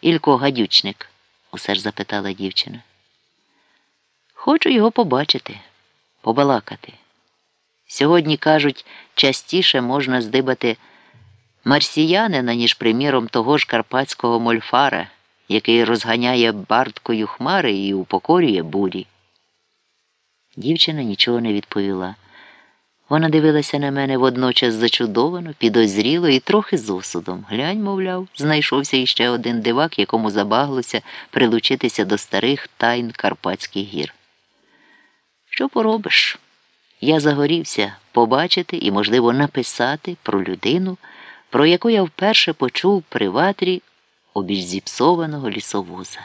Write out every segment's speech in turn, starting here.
Ілько гадючник? усе ж запитала дівчина. Хочу його побачити, побалакати. Сьогодні, кажуть, частіше можна здибати марсіянина, ніж, приміром, того ж карпатського мольфара, який розганяє барткою хмари і упокорює бурі. Дівчина нічого не відповіла. Вона дивилася на мене водночас зачудовано, підозріло і трохи з осудом. Глянь, мовляв, знайшовся іще один дивак, якому забаглося прилучитися до старих тайн Карпатських гір. Що поробиш? Я загорівся побачити і, можливо, написати про людину, про яку я вперше почув при ватрі обіч зіпсованого лісовоза.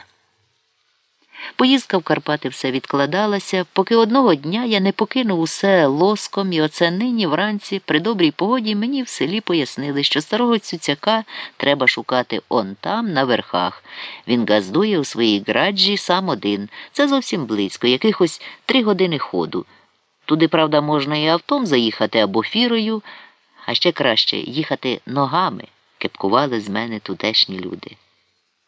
Поїздка в Карпати все відкладалася, поки одного дня я не покинув усе лоском, і оце нині вранці, при добрій погоді, мені в селі пояснили, що старого цюцяка треба шукати он там, на верхах. Він газдує у своїй граджі сам один. Це зовсім близько, якихось три години ходу. Туди, правда, можна і автом заїхати або фірою, а ще краще їхати ногами, кепкували з мене тутешні люди.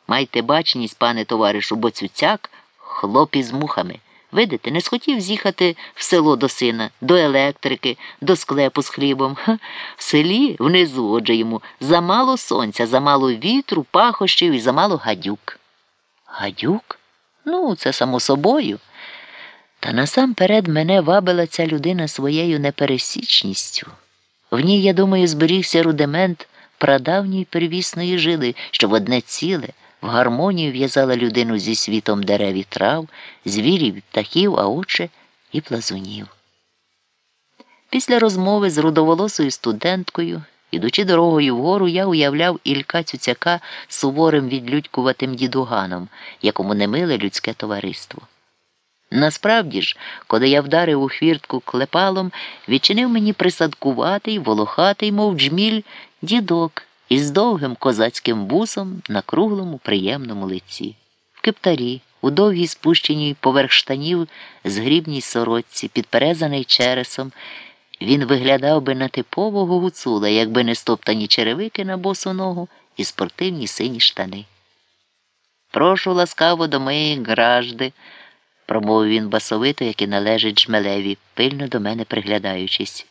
Майте бачність, пане товаришу, бо цюцяк хлоп із мухами. Видите, не схотів з'їхати в село до сина, до електрики, до склепу з хлібом. Ха, в селі внизу, отже йому замало сонця, замало вітру, пахощів і замало гадюк. Гадюк? Ну, це само собою. Та насамперед мене вабила ця людина своєю непересічністю. В ній, я думаю, зберігся рудимент прадавньої первісної жили, що в одне ціле в гармонію в'язала людину зі світом дерев і трав, звірів, птахів, а отже, і плазунів. Після розмови з рудоволосою студенткою, ідучи дорогою вгору, я уявляв Ілька Цюцяка суворим відлюдькуватим дідуганом, якому не миле людське товариство. Насправді ж, коли я вдарив у хвіртку клепалом, відчинив мені присадкуватий, волохатий, мов джміль, дідок із довгим козацьким бусом на круглому приємному лиці, в кептарі, у довгій спущеній поверх штанів згрібній сорочці, підперезаний чересом, він виглядав би на типового гуцула, якби не стоптані черевики на босу ногу і спортивні сині штани. Прошу ласкаво до моєї гражди, промовив він басовито, як і належить жмелеві, пильно до мене приглядаючись.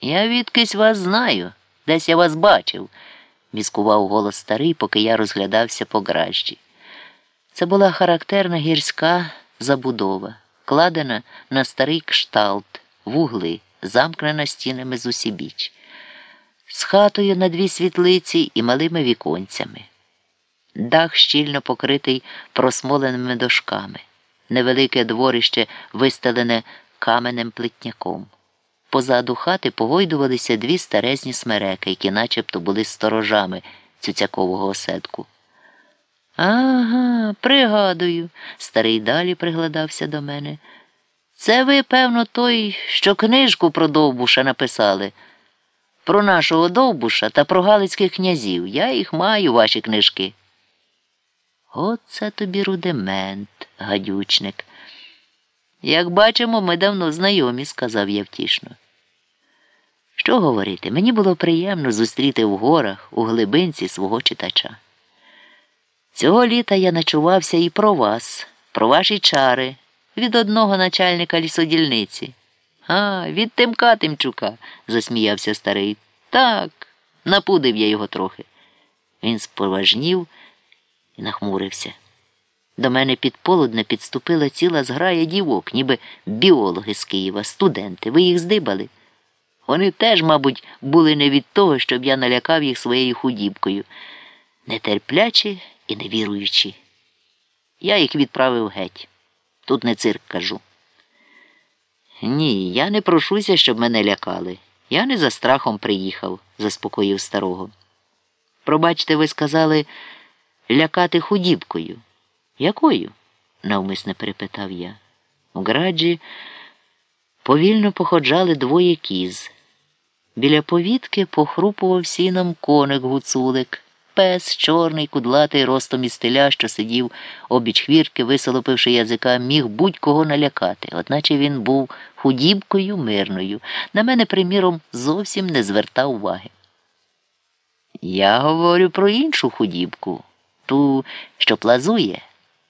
Я відкись вас знаю, десь я вас бачив міскував голос старий, поки я розглядався по гражді. Це була характерна гірська забудова, кладена на старий кшталт, вугли, замкнена стінами з усібіч, з хатою на дві світлиці і малими віконцями. Дах щільно покритий просмоленими дошками, невелике дворище вистелене каменем плитняком. Позаду хати погойдувалися дві старезні смереки, які начебто були сторожами цюцякового осадку. Ага, пригадую, старий далі пригладався до мене. Це ви, певно, той, що книжку про Довбуша написали. Про нашого Довбуша та про Галицьких князів. Я їх маю, ваші книжки. Оце тобі рудимент, гадючник. Як бачимо, ми давно знайомі, сказав я втішно. Що говорити, мені було приємно зустріти в горах у глибинці свого читача. Цього літа я начувався і про вас, про ваші чари, від одного начальника лісодільниці. А, від Тимка Тимчука, засміявся старий. Так, напудив я його трохи. Він споважнів і нахмурився. До мене під полудне підступила ціла зграя дівок, ніби біологи з Києва, студенти. Ви їх здибали. Вони теж, мабуть, були не від того, щоб я налякав їх своєю худібкою, нетерплячі і невіруючі. Я їх відправив геть. Тут не цирк кажу. Ні, я не прошуся, щоб мене лякали. Я не за страхом приїхав, заспокоїв старого. Пробачте, ви сказали лякати худібкою. Якою? навмисне перепитав я. У граджі повільно походжали двоє кіз. Біля повітки похрупував сіном коник гуцулик, пес чорний, кудлатий ростом із теля, що сидів обіч хвірки, висолопивши язика, міг будь-кого налякати, одначе він був худібкою мирною. На мене, приміром, зовсім не звертав уваги. Я говорю про іншу худібку. Ту, що плазує,